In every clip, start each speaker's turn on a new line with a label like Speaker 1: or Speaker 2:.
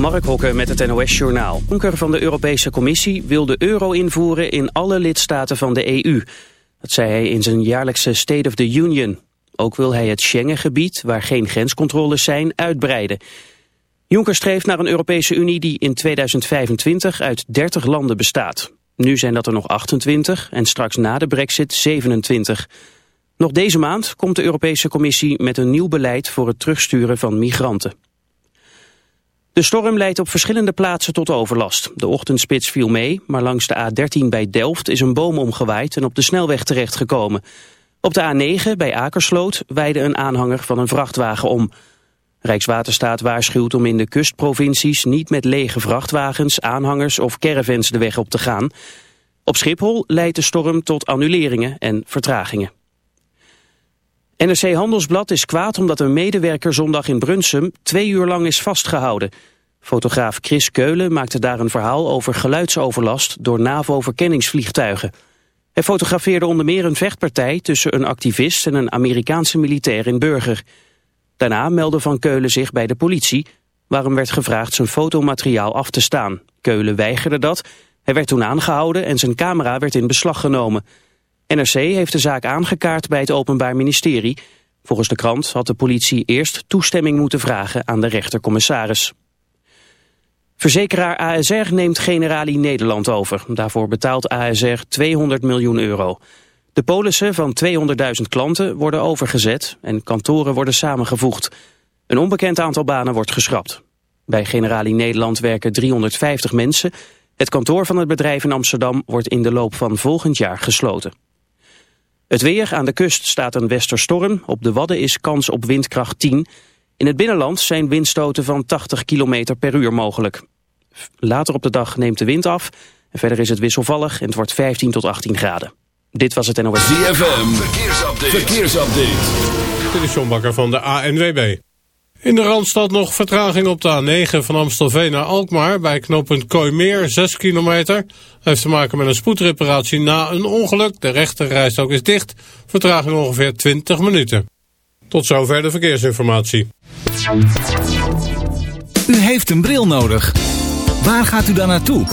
Speaker 1: Mark Hokke met het NOS Journaal. Juncker van de Europese Commissie wil de euro invoeren in alle lidstaten van de EU. Dat zei hij in zijn jaarlijkse State of the Union. Ook wil hij het Schengengebied, waar geen grenscontroles zijn, uitbreiden. Juncker streeft naar een Europese Unie die in 2025 uit 30 landen bestaat. Nu zijn dat er nog 28 en straks na de brexit 27. Nog deze maand komt de Europese Commissie met een nieuw beleid voor het terugsturen van migranten. De storm leidt op verschillende plaatsen tot overlast. De ochtendspits viel mee, maar langs de A13 bij Delft is een boom omgewaaid en op de snelweg terechtgekomen. Op de A9 bij Akersloot weide een aanhanger van een vrachtwagen om. Rijkswaterstaat waarschuwt om in de kustprovincies niet met lege vrachtwagens, aanhangers of caravans de weg op te gaan. Op Schiphol leidt de storm tot annuleringen en vertragingen. NRC Handelsblad is kwaad omdat een medewerker zondag in Brunsum twee uur lang is vastgehouden. Fotograaf Chris Keulen maakte daar een verhaal over geluidsoverlast door NAVO-verkenningsvliegtuigen. Hij fotografeerde onder meer een vechtpartij tussen een activist en een Amerikaanse militair in Burger. Daarna meldde Van Keulen zich bij de politie, waarom werd gevraagd zijn fotomateriaal af te staan. Keulen weigerde dat, hij werd toen aangehouden en zijn camera werd in beslag genomen. NRC heeft de zaak aangekaart bij het Openbaar Ministerie. Volgens de krant had de politie eerst toestemming moeten vragen aan de rechtercommissaris. Verzekeraar ASR neemt Generali Nederland over. Daarvoor betaalt ASR 200 miljoen euro. De polissen van 200.000 klanten worden overgezet en kantoren worden samengevoegd. Een onbekend aantal banen wordt geschrapt. Bij Generali Nederland werken 350 mensen. Het kantoor van het bedrijf in Amsterdam wordt in de loop van volgend jaar gesloten. Het weer, aan de kust staat een westerstorm. Op de Wadden is kans op windkracht 10. In het binnenland zijn windstoten van 80 km per uur mogelijk. Later op de dag neemt de wind af. En verder is het wisselvallig en het wordt 15 tot 18 graden. Dit was het NOS.
Speaker 2: ZFM, verkeersupdate. verkeersupdate.
Speaker 3: Dit is John Bakker van de ANWB. In de Randstad nog vertraging op de A9 van Amstelveen naar Alkmaar... bij knooppunt Kooimeer, 6 kilometer. Heeft te maken met een spoedreparatie na een ongeluk. De rechterrijstok is dicht. Vertraging ongeveer 20 minuten. Tot zover de verkeersinformatie.
Speaker 4: U heeft een bril nodig. Waar gaat u dan naartoe?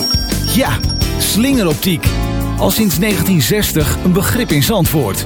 Speaker 4: Ja, slingeroptiek. Al sinds 1960 een begrip in Zandvoort.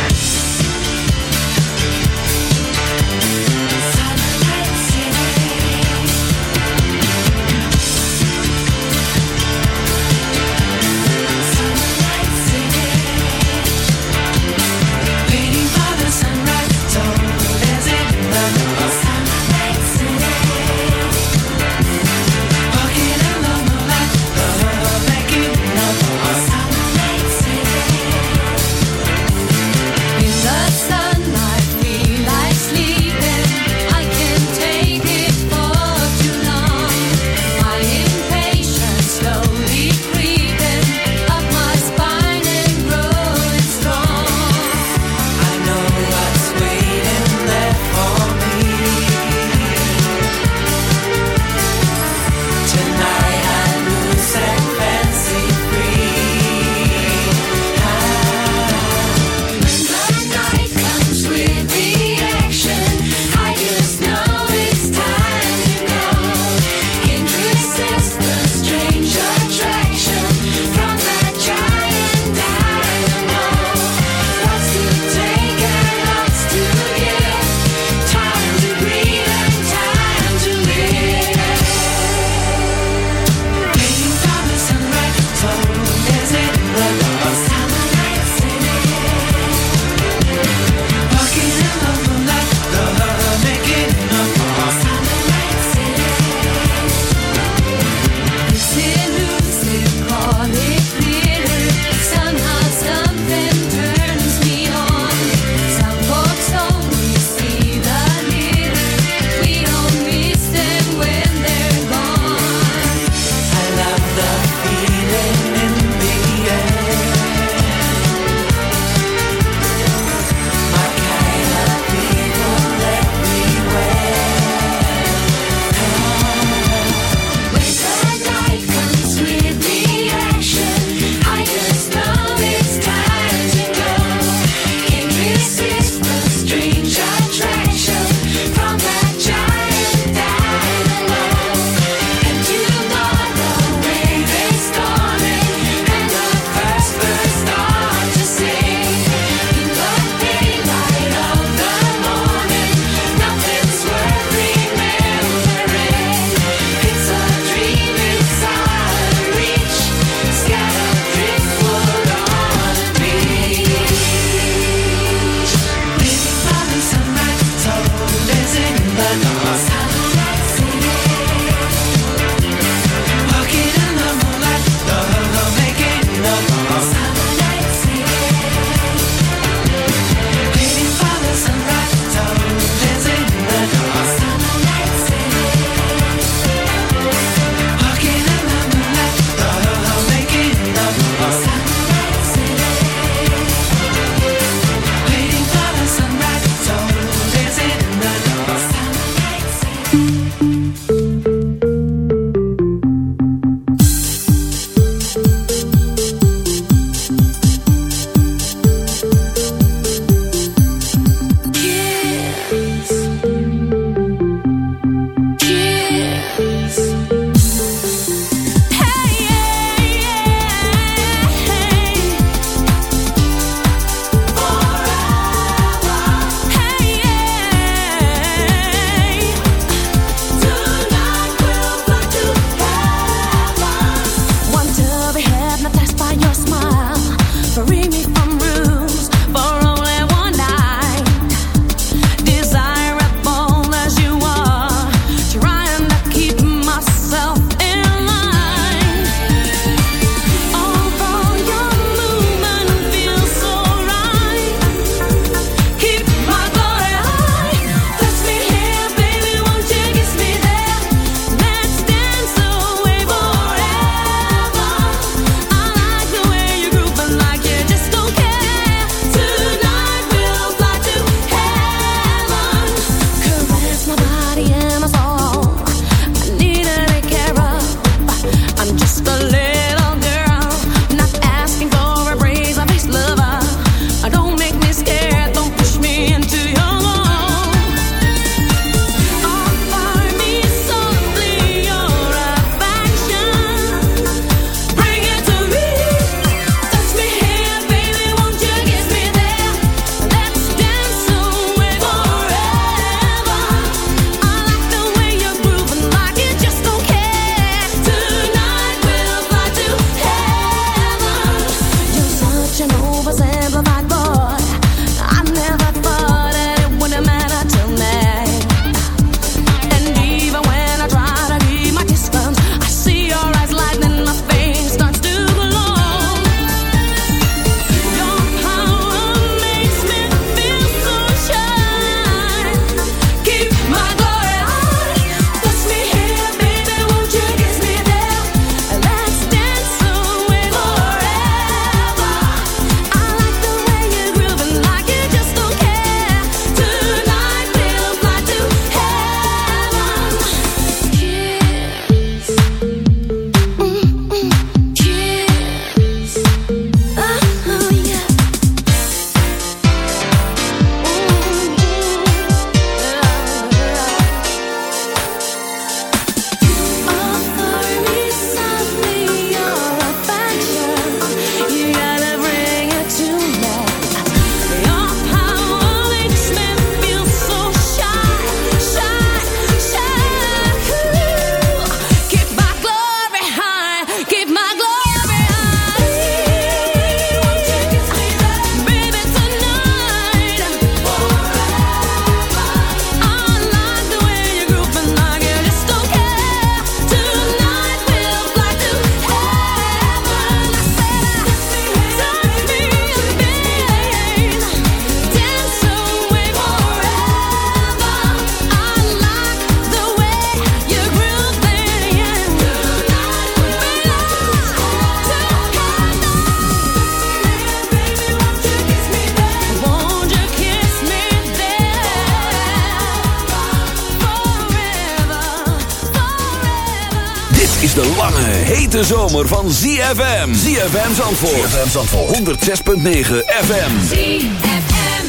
Speaker 2: van ZFM. ZFM Zandvoort. ZFM Zandvoort. 106.9 FM.
Speaker 5: ZFM.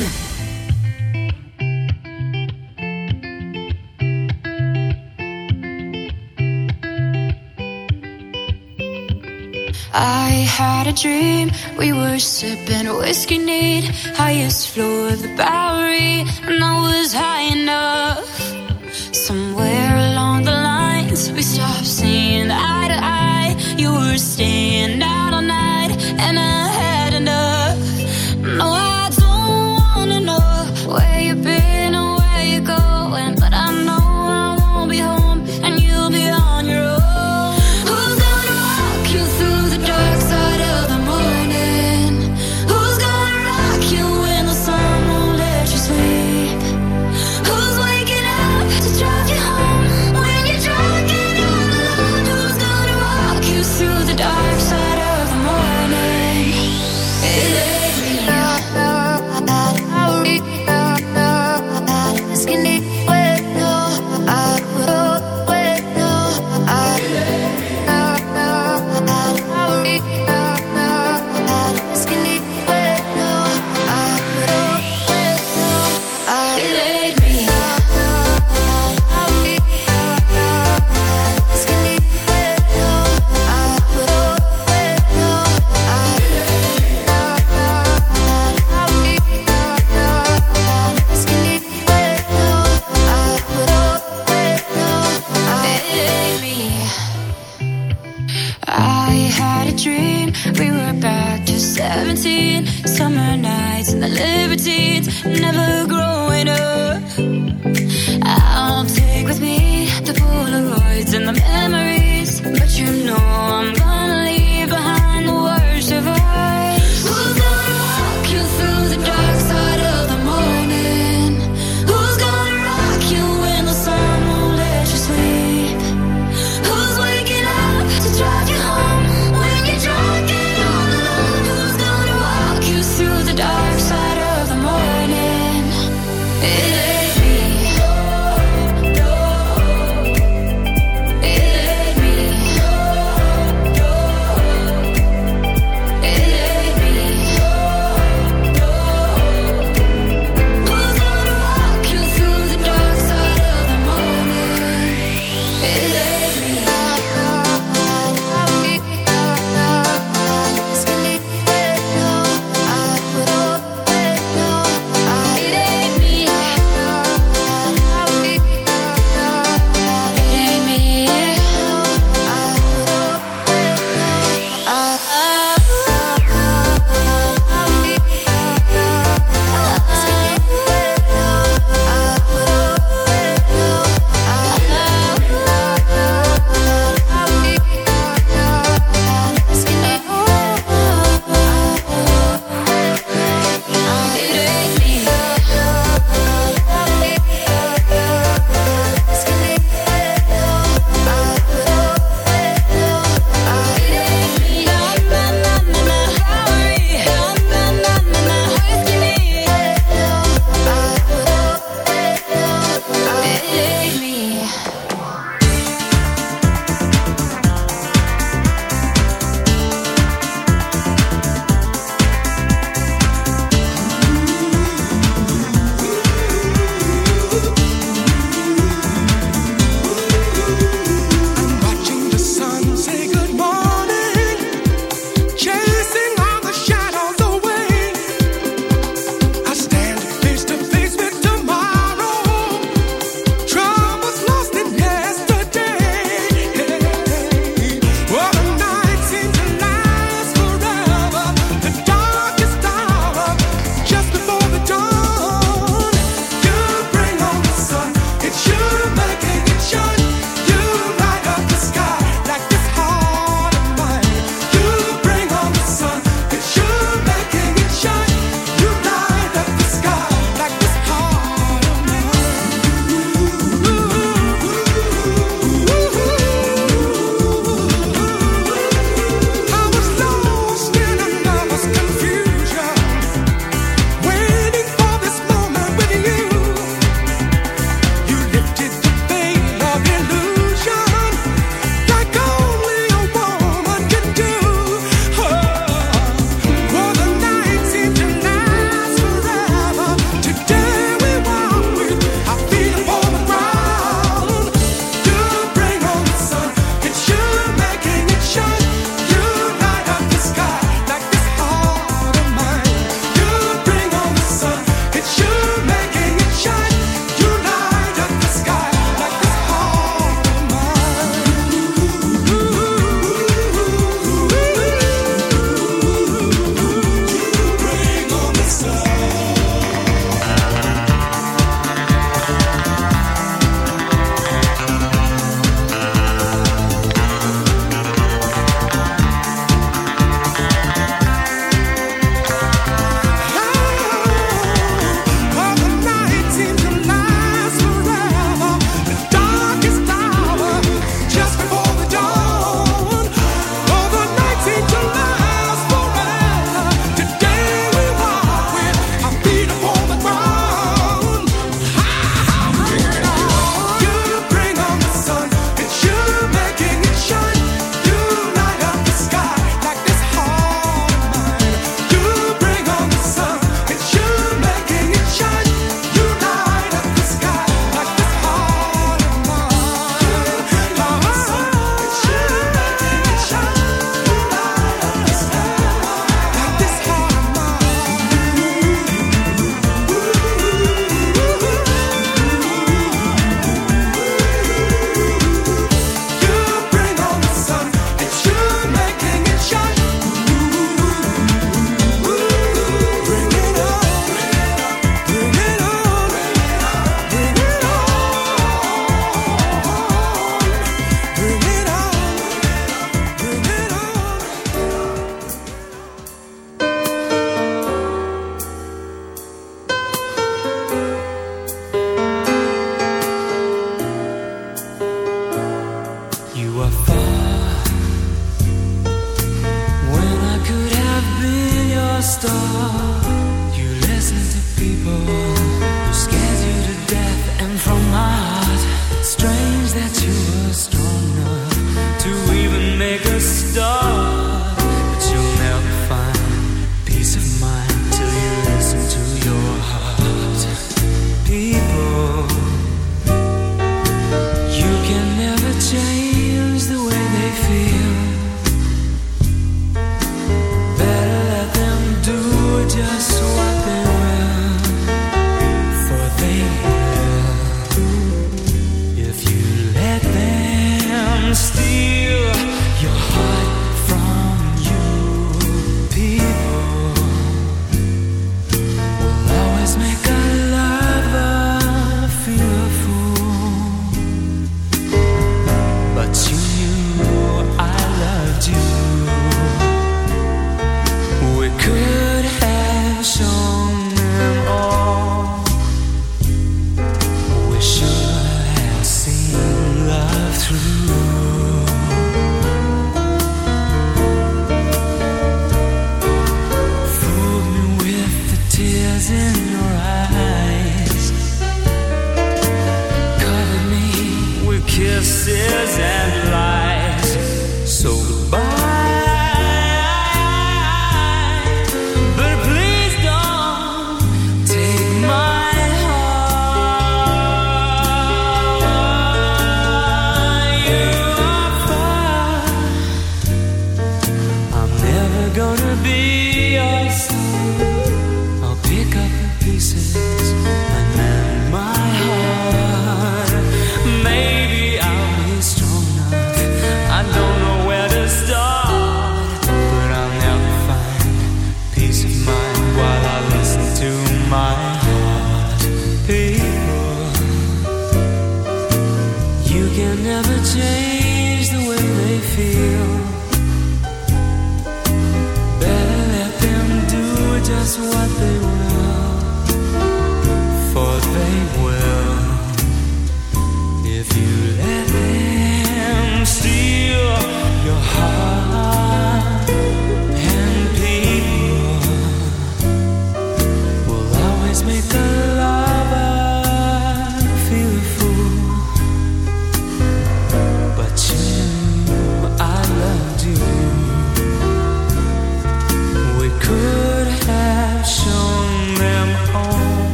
Speaker 6: I had a dream. We were sipping whiskey neat. Highest floor of the Bowery. And I was high enough.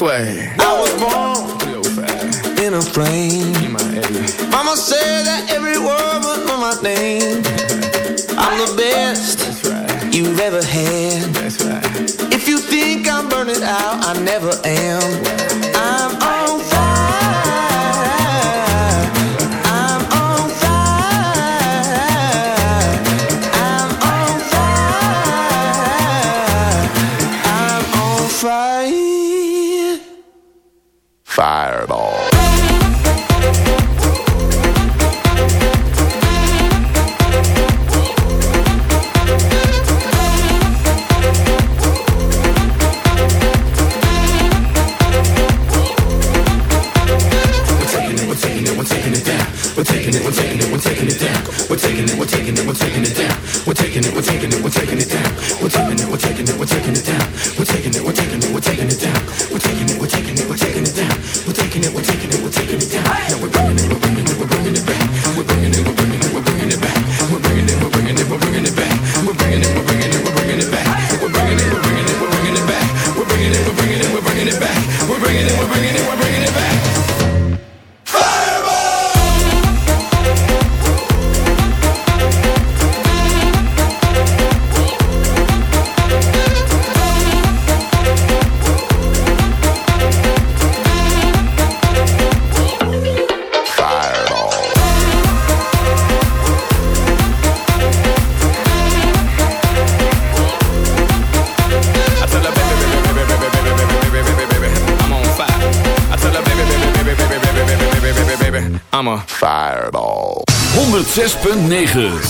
Speaker 7: way.
Speaker 6: I was born in a frame. Mama said that every word was my name. I'm the best right. you've ever had. Right. If you think I'm burning out, I never am.
Speaker 8: 6.9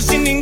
Speaker 8: sin ningún